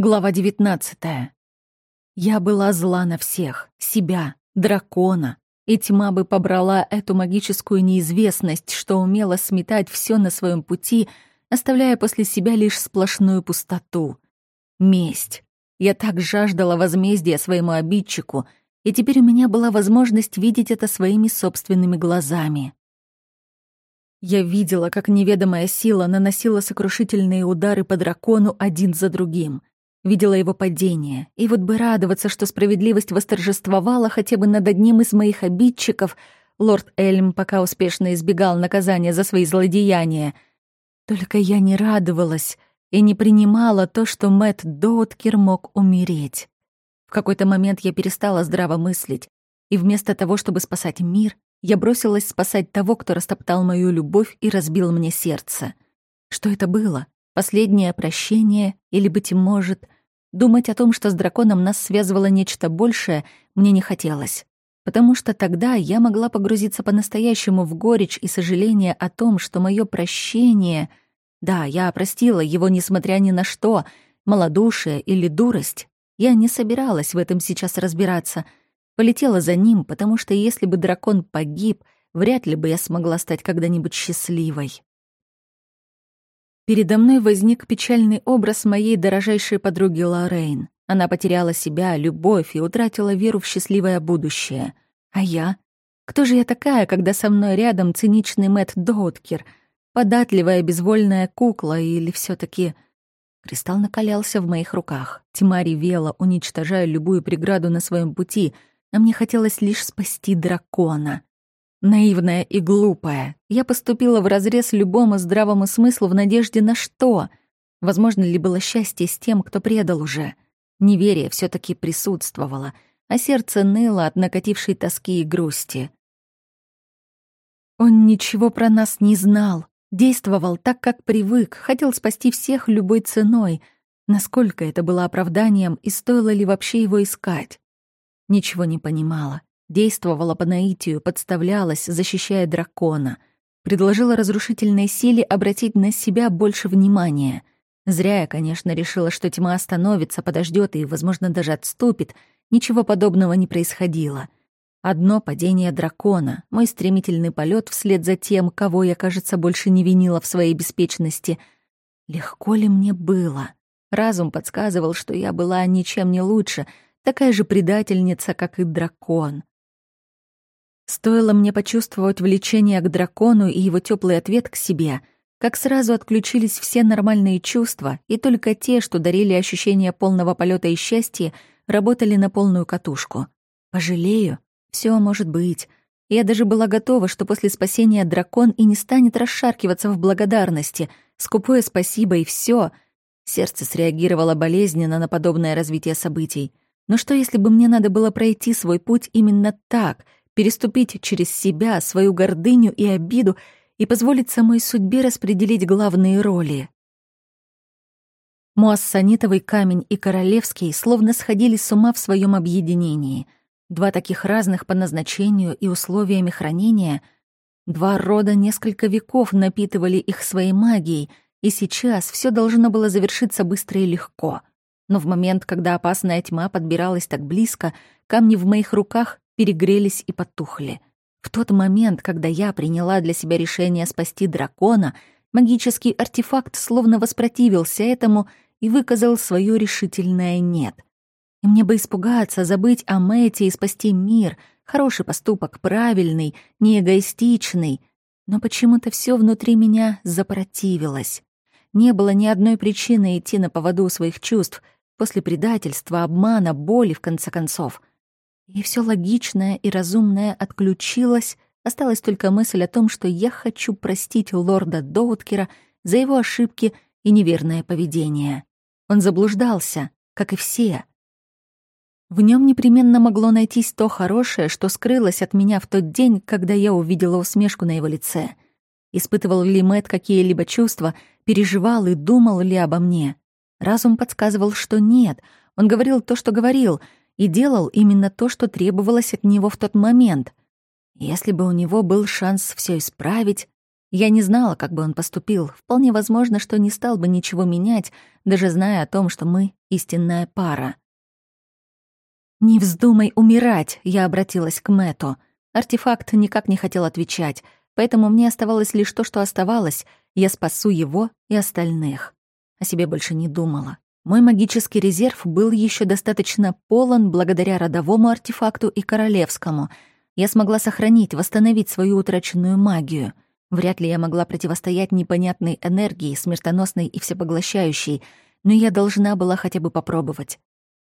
Глава 19. Я была зла на всех, себя, дракона, и тьма бы побрала эту магическую неизвестность, что умела сметать все на своем пути, оставляя после себя лишь сплошную пустоту. Месть. Я так жаждала возмездия своему обидчику, и теперь у меня была возможность видеть это своими собственными глазами. Я видела, как неведомая сила наносила сокрушительные удары по дракону один за другим — видела его падение, и вот бы радоваться, что справедливость восторжествовала хотя бы над одним из моих обидчиков, лорд Эльм пока успешно избегал наказания за свои злодеяния. Только я не радовалась и не принимала то, что Мэтт Доуткер мог умереть. В какой-то момент я перестала здраво мыслить, и вместо того, чтобы спасать мир, я бросилась спасать того, кто растоптал мою любовь и разбил мне сердце. Что это было? Последнее прощение или, быть может, думать о том, что с драконом нас связывало нечто большее, мне не хотелось. Потому что тогда я могла погрузиться по-настоящему в горечь и сожаление о том, что мое прощение... Да, я простила его, несмотря ни на что, малодушие или дурость. Я не собиралась в этом сейчас разбираться. Полетела за ним, потому что если бы дракон погиб, вряд ли бы я смогла стать когда-нибудь счастливой. Передо мной возник печальный образ моей дорожайшей подруги Лоррейн. Она потеряла себя, любовь и утратила веру в счастливое будущее. А я? Кто же я такая, когда со мной рядом циничный Мэтт Доуткер, податливая безвольная кукла или все таки Кристалл накалялся в моих руках. Тьма ревела, уничтожая любую преграду на своем пути, а мне хотелось лишь спасти дракона. Наивная и глупая. Я поступила вразрез любому здравому смыслу в надежде на что? Возможно ли было счастье с тем, кто предал уже? Неверие все таки присутствовало, а сердце ныло от накатившей тоски и грусти. Он ничего про нас не знал, действовал так, как привык, хотел спасти всех любой ценой. Насколько это было оправданием и стоило ли вообще его искать? Ничего не понимала. Действовала по наитию, подставлялась, защищая дракона. Предложила разрушительной силе обратить на себя больше внимания. Зря я, конечно, решила, что тьма остановится, подождет и, возможно, даже отступит. Ничего подобного не происходило. Одно падение дракона, мой стремительный полет вслед за тем, кого я, кажется, больше не винила в своей беспечности. Легко ли мне было? Разум подсказывал, что я была ничем не лучше, такая же предательница, как и дракон. Стоило мне почувствовать влечение к дракону и его теплый ответ к себе, как сразу отключились все нормальные чувства, и только те, что дарили ощущение полного полета и счастья, работали на полную катушку. Пожалею? Все может быть. Я даже была готова, что после спасения дракон и не станет расшаркиваться в благодарности. Скупое спасибо и все. Сердце среагировало болезненно на подобное развитие событий. Но что, если бы мне надо было пройти свой путь именно так — переступить через себя, свою гордыню и обиду и позволить самой судьбе распределить главные роли. Муассанитовый камень и королевский словно сходили с ума в своем объединении. Два таких разных по назначению и условиями хранения, два рода несколько веков напитывали их своей магией, и сейчас все должно было завершиться быстро и легко. Но в момент, когда опасная тьма подбиралась так близко, камни в моих руках перегрелись и потухли. В тот момент, когда я приняла для себя решение спасти дракона, магический артефакт словно воспротивился этому и выказал свое решительное «нет». И мне бы испугаться, забыть о Мэте и спасти мир. Хороший поступок, правильный, не эгоистичный. Но почему-то все внутри меня запротивилось. Не было ни одной причины идти на поводу своих чувств после предательства, обмана, боли, в конце концов. И все логичное и разумное отключилось, осталась только мысль о том, что я хочу простить лорда Доуткера за его ошибки и неверное поведение. Он заблуждался, как и все. В нем непременно могло найтись то хорошее, что скрылось от меня в тот день, когда я увидела усмешку на его лице. Испытывал ли Мэтт какие-либо чувства, переживал и думал ли обо мне? Разум подсказывал, что нет. Он говорил то, что говорил — и делал именно то, что требовалось от него в тот момент. Если бы у него был шанс все исправить, Я не знала, как бы он поступил. Вполне возможно, что не стал бы ничего менять, даже зная о том, что мы — истинная пара. «Не вздумай умирать!» — я обратилась к Мэту. Артефакт никак не хотел отвечать, поэтому мне оставалось лишь то, что оставалось. Я спасу его и остальных. О себе больше не думала. Мой магический резерв был еще достаточно полон благодаря родовому артефакту и королевскому. Я смогла сохранить, восстановить свою утраченную магию. Вряд ли я могла противостоять непонятной энергии, смертоносной и всепоглощающей, но я должна была хотя бы попробовать.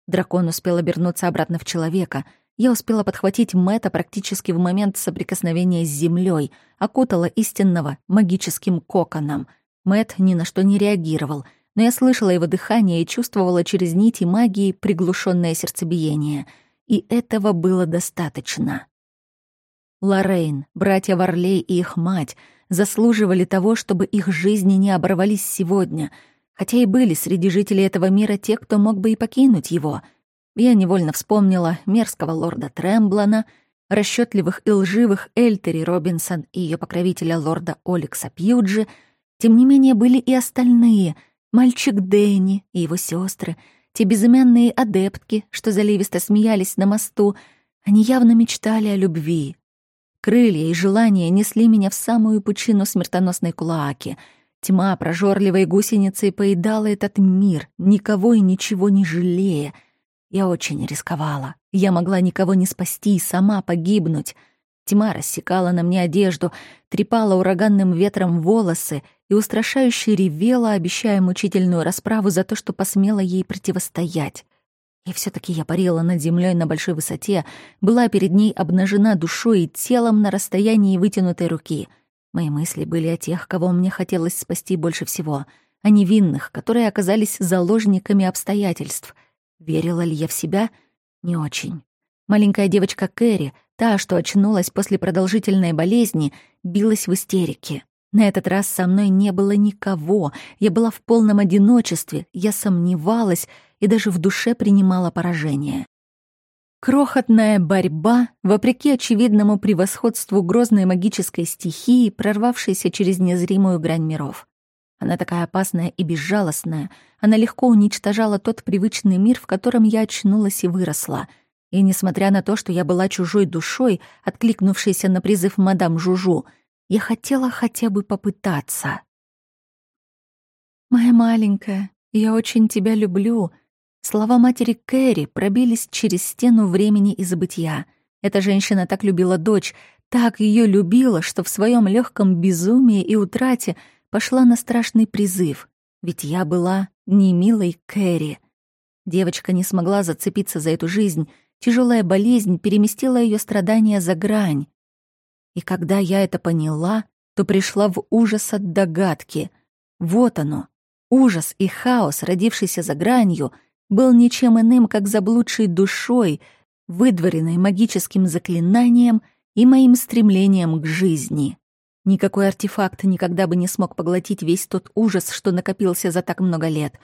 Дракон успел обернуться обратно в человека. Я успела подхватить Мэтта практически в момент соприкосновения с землей, окутала истинного магическим коконом. Мэт ни на что не реагировал — но я слышала его дыхание и чувствовала через нити магии приглушенное сердцебиение. И этого было достаточно. Лоррейн, братья Варлей и их мать заслуживали того, чтобы их жизни не оборвались сегодня, хотя и были среди жителей этого мира те, кто мог бы и покинуть его. Я невольно вспомнила мерзкого лорда Тремблана, расчетливых и лживых Эльтери Робинсон и ее покровителя лорда Оликса Пьюджи, тем не менее были и остальные — Мальчик Дэнни и его сестры, те безымянные адептки, что заливисто смеялись на мосту, они явно мечтали о любви. Крылья и желания несли меня в самую пучину смертоносной клоаки. Тьма прожорливой гусеницей поедала этот мир, никого и ничего не жалея. Я очень рисковала. Я могла никого не спасти и сама погибнуть — Тьма рассекала на мне одежду, трепала ураганным ветром волосы и устрашающе ревела, обещая мучительную расправу за то, что посмела ей противостоять. И все таки я парила над землей на большой высоте, была перед ней обнажена душой и телом на расстоянии вытянутой руки. Мои мысли были о тех, кого мне хотелось спасти больше всего, о невинных, которые оказались заложниками обстоятельств. Верила ли я в себя? Не очень. Маленькая девочка Кэрри, та, что очнулась после продолжительной болезни, билась в истерике. На этот раз со мной не было никого, я была в полном одиночестве, я сомневалась и даже в душе принимала поражение. Крохотная борьба, вопреки очевидному превосходству грозной магической стихии, прорвавшейся через незримую грань миров. Она такая опасная и безжалостная, она легко уничтожала тот привычный мир, в котором я очнулась и выросла — и несмотря на то, что я была чужой душой, откликнувшейся на призыв мадам Жужу, я хотела хотя бы попытаться. «Моя маленькая, я очень тебя люблю», Слова матери Кэрри пробились через стену времени и забытия. Эта женщина так любила дочь, так ее любила, что в своем легком безумии и утрате пошла на страшный призыв. Ведь я была не милой Кэрри. Девочка не смогла зацепиться за эту жизнь, Тяжелая болезнь переместила ее страдания за грань. И когда я это поняла, то пришла в ужас от догадки. Вот оно. Ужас и хаос, родившийся за гранью, был ничем иным, как заблудшей душой, выдворенной магическим заклинанием и моим стремлением к жизни. Никакой артефакт никогда бы не смог поглотить весь тот ужас, что накопился за так много лет.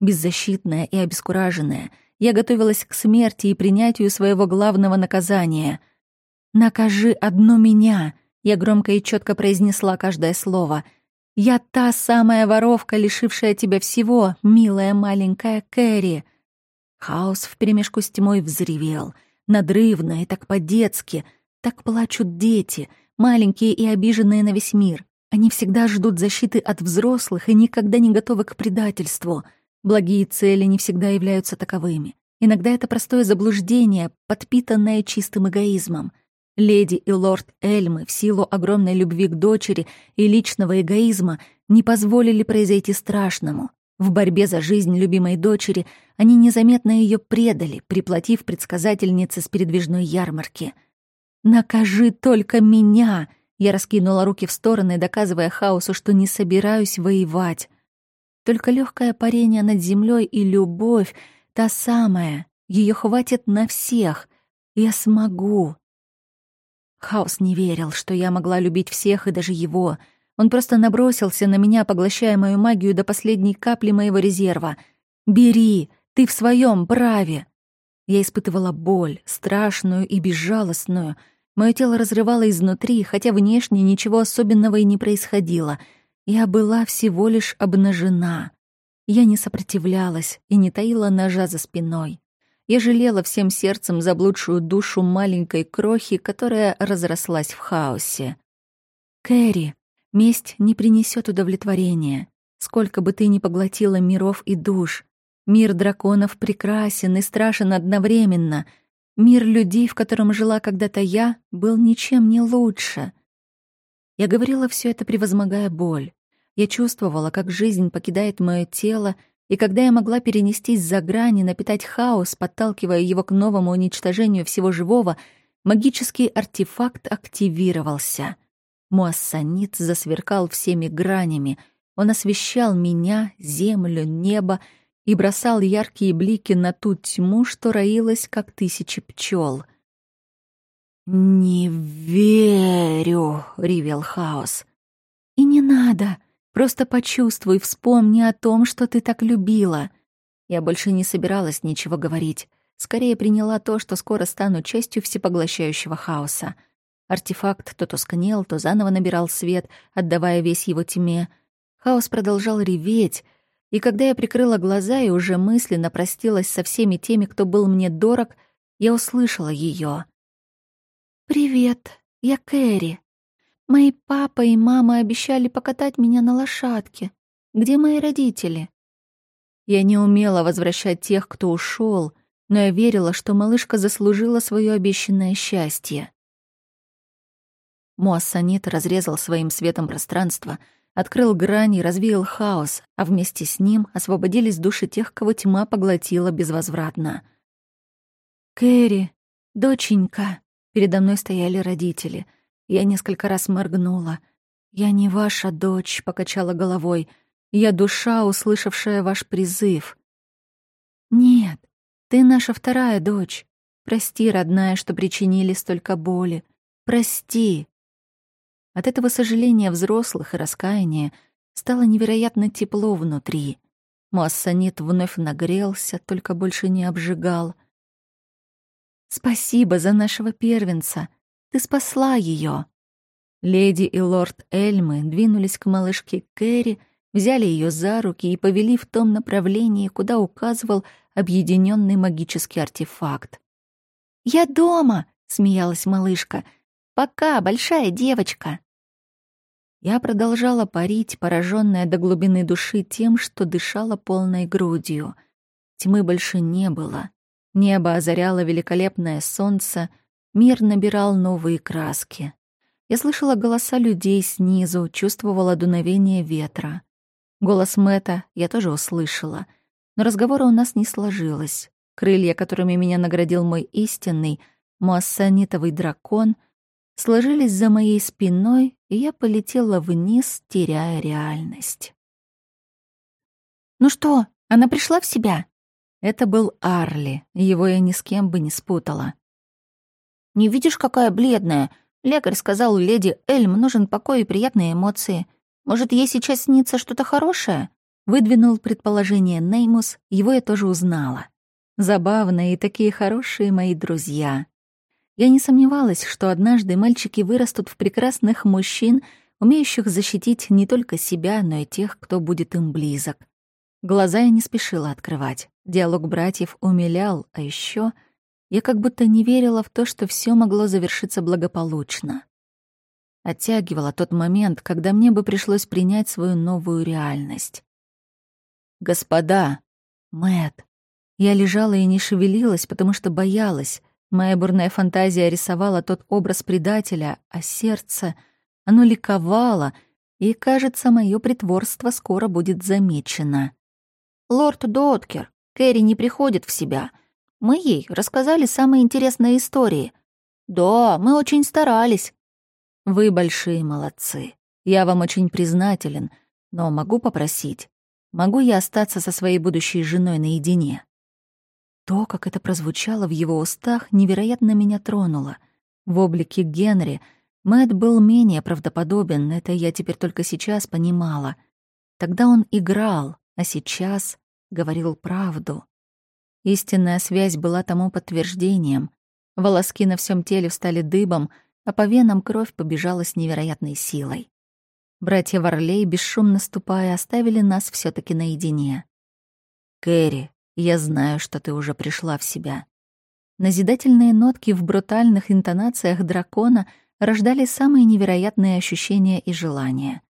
Беззащитная и обескураженная — я готовилась к смерти и принятию своего главного наказания. «Накажи одну меня», — я громко и четко произнесла каждое слово. «Я та самая воровка, лишившая тебя всего, милая маленькая Кэрри». Хаос вперемешку с тьмой взревел, надрывно и так по-детски. Так плачут дети, маленькие и обиженные на весь мир. Они всегда ждут защиты от взрослых и никогда не готовы к предательству — Благие цели не всегда являются таковыми. Иногда это простое заблуждение, подпитанное чистым эгоизмом. Леди и лорд Эльмы в силу огромной любви к дочери и личного эгоизма не позволили произойти страшному. В борьбе за жизнь любимой дочери они незаметно ее предали, приплатив предсказательнице с передвижной ярмарки. «Накажи только меня!» Я раскинула руки в стороны, доказывая хаосу, что не собираюсь воевать. Только легкое парение над землей и любовь, та самая, ее хватит на всех. Я смогу. Хаос не верил, что я могла любить всех и даже его. Он просто набросился на меня, поглощая мою магию до последней капли моего резерва. «Бери, ты в своем праве!» Я испытывала боль, страшную и безжалостную. Мое тело разрывало изнутри, хотя внешне ничего особенного и не происходило. Я была всего лишь обнажена. Я не сопротивлялась и не таила ножа за спиной. Я жалела всем сердцем заблудшую душу маленькой крохи, которая разрослась в хаосе. «Кэрри, месть не принесет удовлетворения. Сколько бы ты ни поглотила миров и душ, мир драконов прекрасен и страшен одновременно. Мир людей, в котором жила когда-то я, был ничем не лучше». Я говорила все это, превозмогая боль. Я чувствовала, как жизнь покидает мое тело, и когда я могла перенестись за грани, напитать хаос, подталкивая его к новому уничтожению всего живого, магический артефакт активировался. Муассанит засверкал всеми гранями. Он освещал меня, землю, небо и бросал яркие блики на ту тьму, что роилась, как тысячи пчел. «Не верю!» — ревел хаос. «И не надо!» Просто почувствуй, вспомни о том, что ты так любила. Я больше не собиралась ничего говорить. Скорее приняла то, что скоро стану частью всепоглощающего хаоса. Артефакт то тускнел, то заново набирал свет, отдавая весь его тьме. Хаос продолжал реветь, и когда я прикрыла глаза и уже мысленно простилась со всеми теми, кто был мне дорог, я услышала ее. «Привет, я Кэрри. Мои папа и мама обещали покатать меня на лошадке. Где мои родители? Я не умела возвращать тех, кто ушел, но я верила, что малышка заслужила свое обещанное счастье. Муассанит разрезал своим светом пространство, открыл грани развеял хаос, а вместе с ним освободились души тех, кого тьма поглотила безвозвратно. «Кэрри, доченька!» Передо мной стояли родители — я несколько раз моргнула. «Я не ваша дочь», — покачала головой. «Я душа, услышавшая ваш призыв». «Нет, ты наша вторая дочь. Прости, родная, что причинили столько боли. Прости». От этого сожаления взрослых и раскаяния стало невероятно тепло внутри. Муассанит вновь нагрелся, только больше не обжигал. «Спасибо за нашего первенца», ты спасла ее. Леди и лорд Эльмы двинулись к малышке Кэрри, взяли ее за руки и повели в том направлении, куда указывал объединенный магический артефакт. «Я дома!» — смеялась малышка. «Пока, большая девочка!» Я продолжала парить, пораженная до глубины души тем, что дышала полной грудью. Тьмы больше не было. Небо озаряло великолепное солнце — Мир набирал новые краски. Я слышала голоса людей снизу, чувствовала дуновение ветра. Голос Мэта я тоже услышала, но разговора у нас не сложилось. Крылья, которыми меня наградил мой истинный, муассанитовый дракон, сложились за моей спиной, и я полетела вниз, теряя реальность. «Ну что, она пришла в себя?» Это был Арли, его я ни с кем бы не спутала. Не видишь, какая бледная? Лекарь сказал, леди Эльм нужен покой и приятные эмоции. Может, ей сейчас снится что-то хорошее?» Выдвинул предположение Неймус, его я тоже узнала. Забавные и такие хорошие мои друзья. Я не сомневалась, что однажды мальчики вырастут в прекрасных мужчин, умеющих защитить не только себя, но и тех, кто будет им близок. Глаза я не спешила открывать. Диалог братьев умилял, а еще я как будто не верила в то, что все могло завершиться благополучно. Оттягивала тот момент, когда мне бы пришлось принять свою новую реальность. «Господа!» Мэт. Я лежала и не шевелилась, потому что боялась. Моя бурная фантазия рисовала тот образ предателя, а сердце, оно ликовало, и, кажется, мое притворство скоро будет замечено. «Лорд Доткер, Кэрри не приходит в себя», мы ей рассказали самые интересные истории. Да, мы очень старались. Вы большие молодцы. Я вам очень признателен, но могу попросить, могу я остаться со своей будущей женой наедине? То, как это прозвучало в его устах, невероятно меня тронуло. В облике Генри Мэтт был менее правдоподобен, это я теперь только сейчас понимала. Тогда он играл, а сейчас говорил правду. Истинная связь была тому подтверждением. Волоски на всем теле встали дыбом, а по венам кровь побежала с невероятной силой. Братья Варлей, бесшумно ступая, оставили нас все таки наедине. «Кэрри, я знаю, что ты уже пришла в себя». Назидательные нотки в брутальных интонациях дракона рождали самые невероятные ощущения и желания.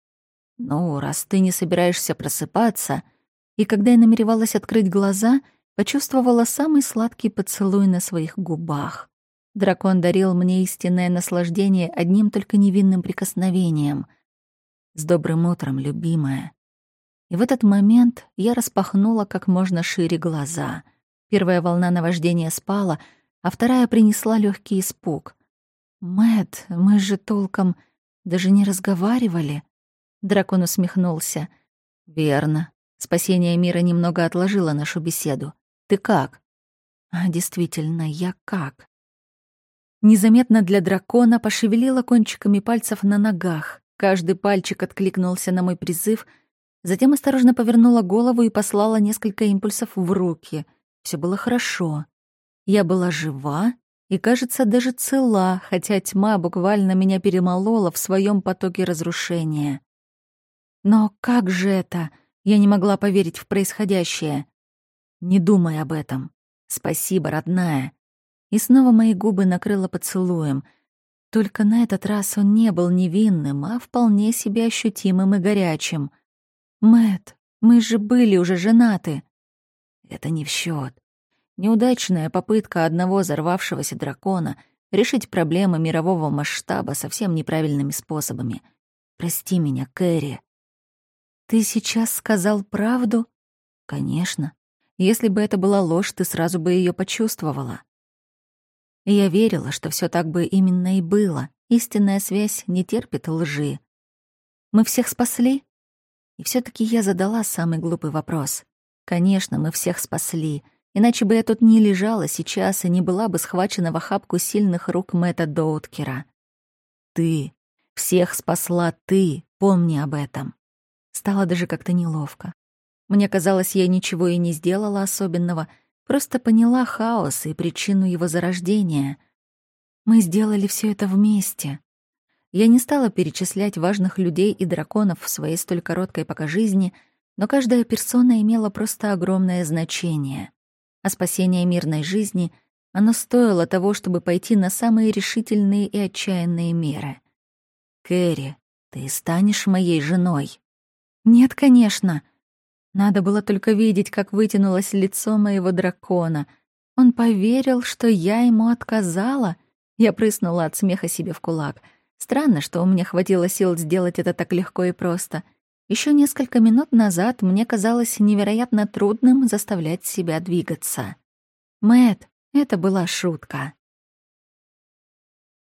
«Ну, раз ты не собираешься просыпаться...» И когда я намеревалась открыть глаза, почувствовала самый сладкий поцелуй на своих губах. Дракон дарил мне истинное наслаждение одним только невинным прикосновением. «С добрым утром, любимая». И в этот момент я распахнула как можно шире глаза. Первая волна наваждения спала, а вторая принесла легкий испуг. Мэт, мы же толком даже не разговаривали». Дракон усмехнулся. «Верно. Спасение мира немного отложило нашу беседу. Ты как?» «А действительно, я как?» Незаметно для дракона пошевелила кончиками пальцев на ногах. Каждый пальчик откликнулся на мой призыв, затем осторожно повернула голову и послала несколько импульсов в руки. Все было хорошо. Я была жива и, кажется, даже цела, хотя тьма буквально меня перемолола в своем потоке разрушения. Но как же это? Я не могла поверить в происходящее. Не думай об этом. Спасибо, родная. И снова мои губы накрыло поцелуем. Только на этот раз он не был невинным, а вполне себе ощутимым и горячим. Мэт, мы же были уже женаты. Это не в счет. Неудачная попытка одного взорвавшегося дракона решить проблемы мирового масштаба совсем неправильными способами. Прости меня, Кэрри. Ты сейчас сказал правду? Конечно. Если бы это была ложь, ты сразу бы ее почувствовала. Я верила, что все так бы именно и было. Истинная связь не терпит лжи. Мы всех спасли? И все таки я задала самый глупый вопрос. Конечно, мы всех спасли, иначе бы я тут не лежала сейчас и не была бы схвачена в охапку сильных рук Мэтта Доуткера. Ты, всех спасла ты, помни об этом. Стало даже как-то неловко. Мне казалось, я ничего и не сделала особенного — Просто поняла хаос и причину его зарождения. Мы сделали все это вместе. Я не стала перечислять важных людей и драконов в своей столь короткой пока жизни, но каждая персона имела просто огромное значение. А спасение мирной жизни оно стоило того, чтобы пойти на самые решительные и отчаянные меры. «Кэрри, ты станешь моей женой?» «Нет, конечно», надо было только видеть, как вытянулось лицо моего дракона. Он поверил, что я ему отказала. Я прыснула от смеха себе в кулак. Странно, что у меня хватило сил сделать это так легко и просто. Еще несколько минут назад мне казалось невероятно трудным заставлять себя двигаться. Мэт, это была шутка.